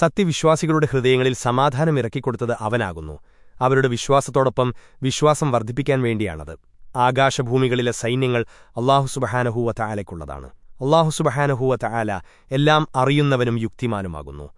സത്യവിശ്വാസികളുടെ ഹൃദയങ്ങളിൽ സമാധാനം ഇറക്കിക്കൊടുത്തത് അവനാകുന്നു. അവരുടെ വിശ്വാസത്തോടൊപ്പം വിശ്വാസം വർദ്ധിപ്പിക്കാൻ വേണ്ടിയാണത്. ആകാശഭൂമികളിലെ സൈന്യങ്ങൾ അള്ളാഹുസുബഹാനഹൂവ തയാലയ്ക്കുള്ളതാണ് അള്ളാഹുസുബഹാനഹൂവ തആല എല്ലാം അറിയുന്നവനും യുക്തിമാനുമാകുന്നു.